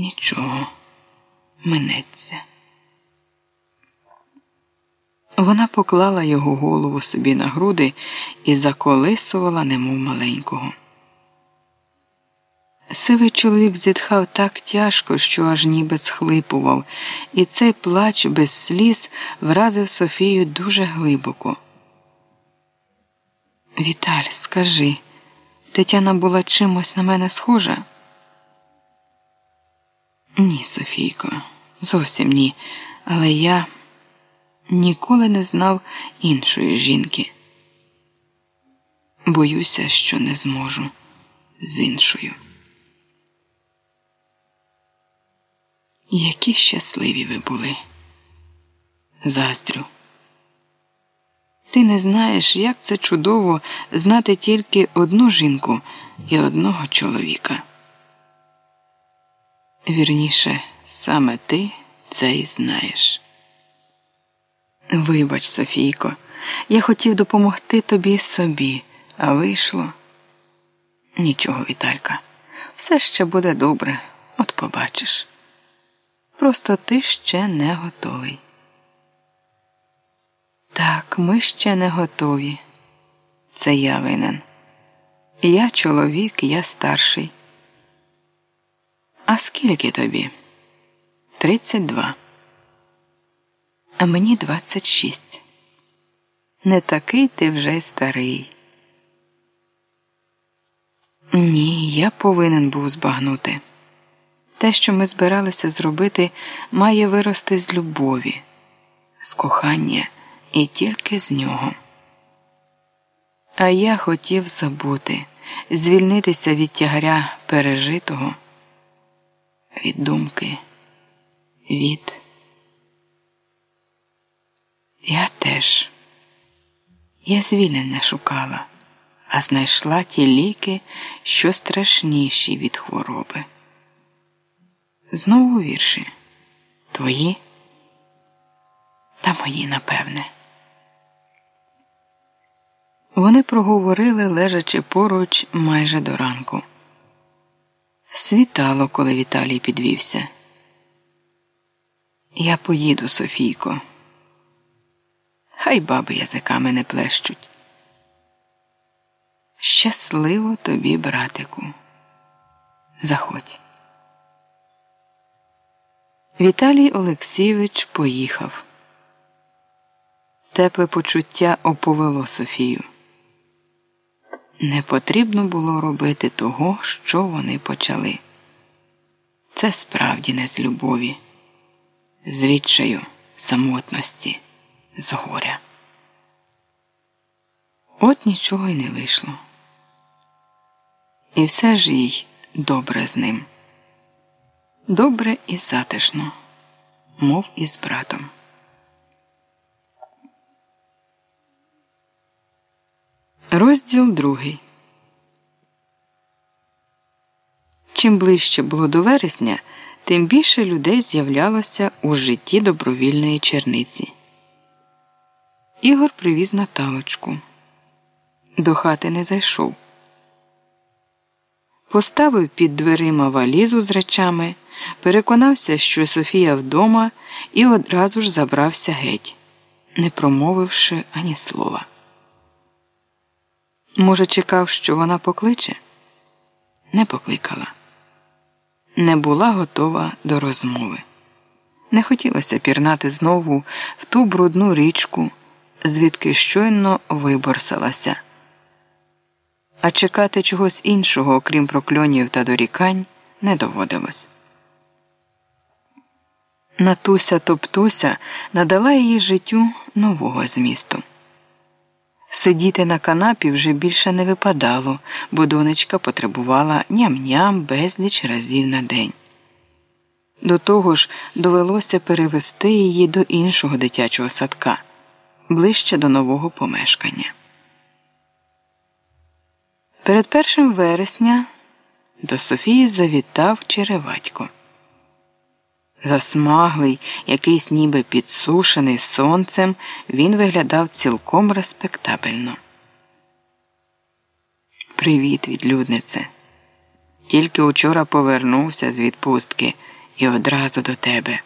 Нічого, минеться. Вона поклала його голову собі на груди і заколисувала, немов маленького. Сивий чоловік зітхав так тяжко, що аж ніби схлипував, і цей плач без сліз вразив Софію дуже глибоко. Віталь, скажи, Тетяна була чимось на мене схожа? Ні, Софійко, зовсім ні. Але я ніколи не знав іншої жінки. Боюся, що не зможу з іншою. Які щасливі ви були. Заздрю. Ти не знаєш, як це чудово знати тільки одну жінку і одного чоловіка. Вірніше, саме ти це і знаєш. Вибач, Софійко, я хотів допомогти тобі собі, а вийшло. Нічого, Віталька, все ще буде добре, от побачиш. Просто ти ще не готовий. Так, ми ще не готові. Це я винен. Я чоловік, я старший. А скільки тобі? Тридцять два. А мені двадцять шість. Не такий ти вже старий. Ні, я повинен був збагнути. Те, що ми збиралися зробити, має вирости з любові, з кохання і тільки з нього. А я хотів забути, звільнитися від тягаря пережитого, від думки, від. Я теж. Я звільнення шукала, а знайшла ті ліки, що страшніші від хвороби. Знову вірші твої та мої, напевне. Вони проговорили, лежачи поруч майже до ранку. Світало, коли Віталій підвівся. Я поїду, Софійко. Хай баби язиками не плещуть. Щасливо тобі, братику. Заходь. Віталій Олексійович поїхав. Тепле почуття оповело Софію. Не потрібно було робити того, що вони почали. Це справді не з любові, з відчаю, самотності, з горя. От нічого й не вийшло. І все ж їй добре з ним. Добре і затишно, мов із братом. Розділ другий. Чим ближче було до вересня, тим більше людей з'являлося у житті добровільної черниці. Ігор привіз Наталочку. До хати не зайшов. Поставив під дверима валізу з речами, переконався, що Софія вдома, і одразу ж забрався геть, не промовивши ані слова. Може, чекав, що вона покличе? Не покликала, не була готова до розмови. Не хотілося пірнати знову в ту брудну річку, звідки щойно виборсалася. А чекати чогось іншого, окрім прокльонів та дорікань, не доводилось. Натуся топтуся надала її життю нового змісту. Сидіти на канапі вже більше не випадало, бо донечка потребувала ням-ням безліч разів на день. До того ж, довелося перевести її до іншого дитячого садка ближче до нового помешкання. Перед першим вересня до Софії завітав Череватько. Засмаглий, якийсь ніби підсушений сонцем, він виглядав цілком респектабельно. Привіт, відлюднице. Тільки учора повернувся з відпустки і одразу до тебе.